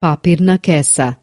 Papirnaqueça